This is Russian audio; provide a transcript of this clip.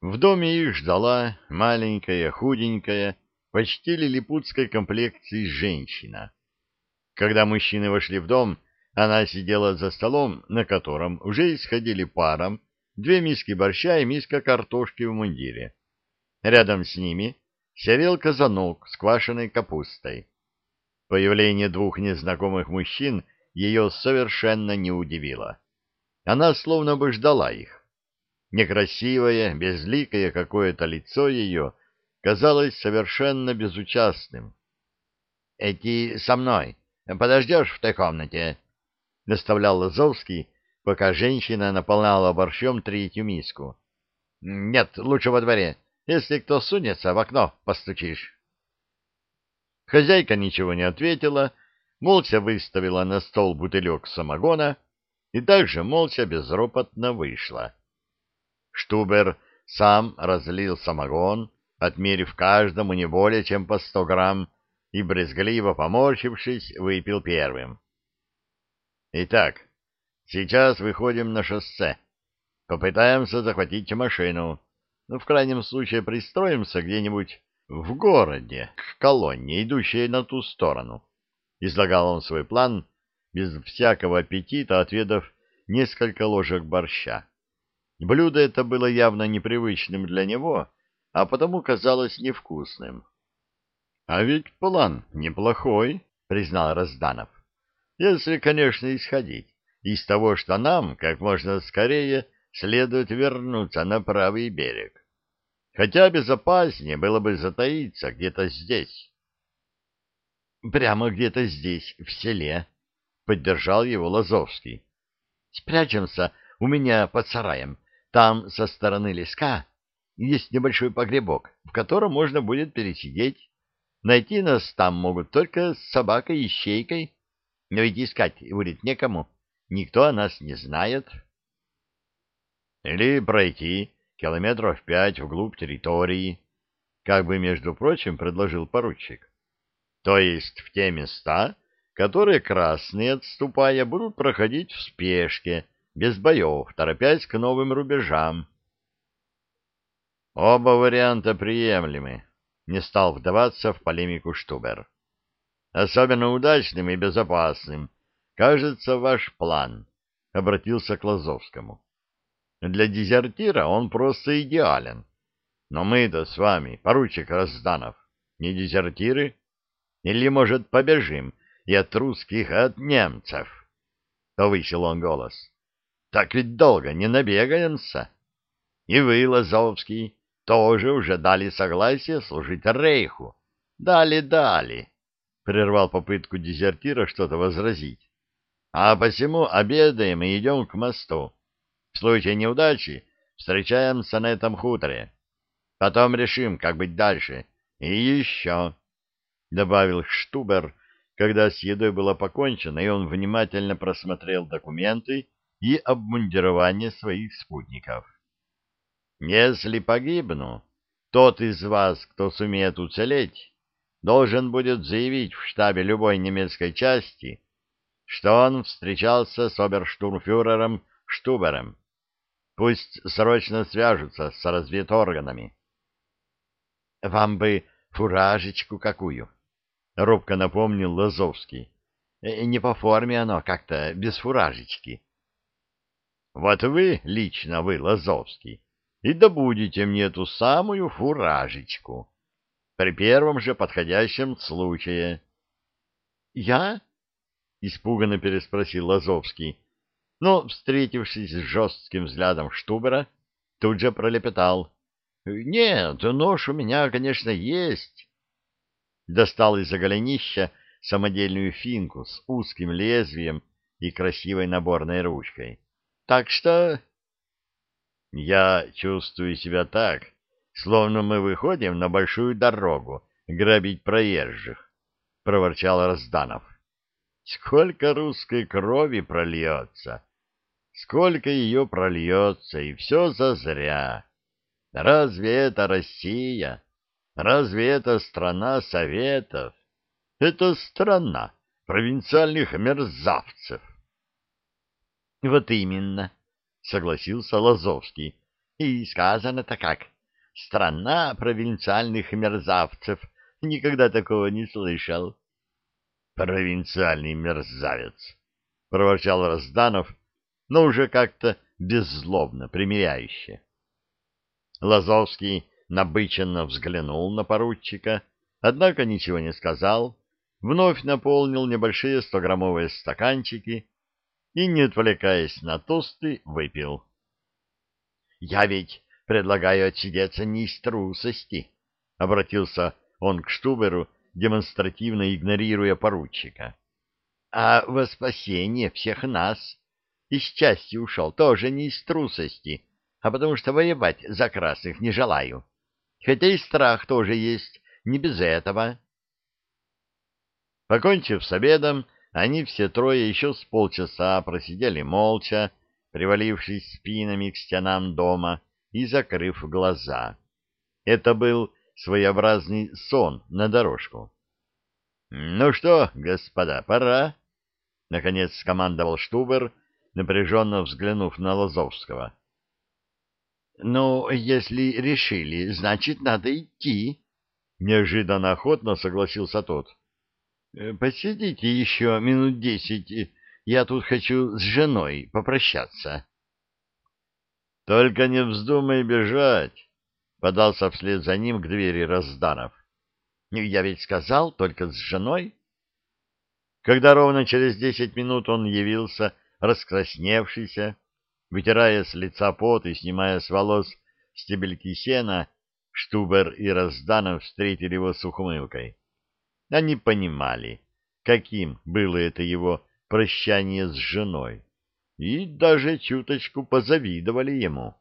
В доме их ждала маленькая, худенькая, почти лилипутской комплекции женщина. Когда мужчины вошли в дом, она сидела за столом, на котором уже исходили паром две миски борща и миска картошки в мундире. Рядом с ними серел казанок с квашеной капустой. Появление двух незнакомых мужчин ее совершенно не удивило. Она словно бы ждала их. Некрасивое, безликое какое-то лицо ее казалось совершенно безучастным. — Эти со мной. Подождешь в той комнате? — наставлял Лазовский, пока женщина наполняла борщом третью миску. — Нет, лучше во дворе. Если кто сунется, в окно постучишь. Хозяйка ничего не ответила, молча выставила на стол бутылек самогона и также молча безропотно вышла. Штубер сам разлил самогон, отмерив каждому не более чем по сто грамм, и, брезгливо поморщившись, выпил первым. Итак, сейчас выходим на шоссе. Попытаемся захватить машину. Ну, в крайнем случае, пристроимся где-нибудь в городе, к колонне, идущей на ту сторону. Излагал он свой план, без всякого аппетита, отведав несколько ложек борща. Блюдо это было явно непривычным для него, а потому казалось невкусным. — А ведь план неплохой, — признал Разданов. — Если, конечно, исходить из того, что нам как можно скорее следует вернуться на правый берег. Хотя безопаснее было бы затаиться где-то здесь. — Прямо где-то здесь, в селе, — поддержал его Лазовский. — Спрячемся у меня под сараем там со стороны леска есть небольшой погребок, в котором можно будет пересидеть. Найти нас там могут только с собакой и щейкой, но ведь искать будет некому, никто о нас не знает. Или пройти километров пять вглубь территории, как бы, между прочим, предложил поручик. То есть в те места, которые красные, отступая, будут проходить в спешке, без боев, торопясь к новым рубежам. Оба варианта приемлемы, не стал вдаваться в полемику Штубер. Особенно удачным и безопасным кажется ваш план, обратился к Лазовскому. Для дезертира он просто идеален. Но мы-то с вами, поручик Разданов, не дезертиры? Или, может, побежим и от русских, и от немцев? Повысил он голос. Так ведь долго не набегаемся. И вы, Лазовский, тоже уже дали согласие служить Рейху. Дали, дали, — прервал попытку дезертира что-то возразить. А посему обедаем и идем к мосту. В случае неудачи встречаемся на этом хуторе. Потом решим, как быть дальше. И еще, — добавил Штубер, когда с едой было покончено, и он внимательно просмотрел документы, и обмундирование своих спутников. Если погибну, тот из вас, кто сумеет уцелеть, должен будет заявить в штабе любой немецкой части, что он встречался с оберштурмфюрером Штубером. Пусть срочно свяжутся с разведорганами. — Вам бы фуражечку какую? — робко напомнил Лазовский. «Э, — Не по форме оно как-то, без фуражечки. — вот вы, лично вы, Лазовский, и добудете мне эту самую фуражечку при первом же подходящем случае. — Я? — испуганно переспросил Лазовский, но, встретившись с жестким взглядом Штубера, тут же пролепетал. — Нет, нож у меня, конечно, есть. Достал из-за голенища самодельную финку с узким лезвием и красивой наборной ручкой. Так что... Я чувствую себя так, словно мы выходим на большую дорогу грабить проезжих, — проворчал Разданов. Сколько русской крови прольется, сколько ее прольется, и все зазря. Разве это Россия? Разве это страна Советов? Это страна провинциальных мерзавцев. — Вот именно, — согласился Лазовский. И сказано-то как. Страна провинциальных мерзавцев. Никогда такого не слышал. Провинциальный мерзавец, — проворчал Разданов, но уже как-то беззлобно, примиряюще. Лазовский набыченно взглянул на поручика, однако ничего не сказал, вновь наполнил небольшие стограммовые стаканчики и, не отвлекаясь на тосты, выпил. — Я ведь предлагаю отсидеться не из трусости, — обратился он к Штуберу, демонстративно игнорируя поручика. — А во спасение всех нас из части ушел тоже не из трусости, а потому что воевать за красных не желаю. Хотя и страх тоже есть, не без этого. Покончив с обедом, они все трое еще с полчаса просидели молча, привалившись спинами к стенам дома и закрыв глаза. Это был своеобразный сон на дорожку. — Ну что, господа, пора! — наконец скомандовал Штубер, напряженно взглянув на Лозовского. — Ну, если решили, значит, надо идти, — неожиданно охотно согласился тот. Э, — Посидите еще минут десять, я тут хочу с женой попрощаться. — Только не вздумай бежать, — подался вслед за ним к двери Разданов. — Я ведь сказал, только с женой. Когда ровно через десять минут он явился, раскрасневшийся, вытирая с лица пот и снимая с волос стебельки сена, Штубер и Разданов встретили его с ухмылкой. Они понимали, каким было это его прощание с женой, и даже чуточку позавидовали ему.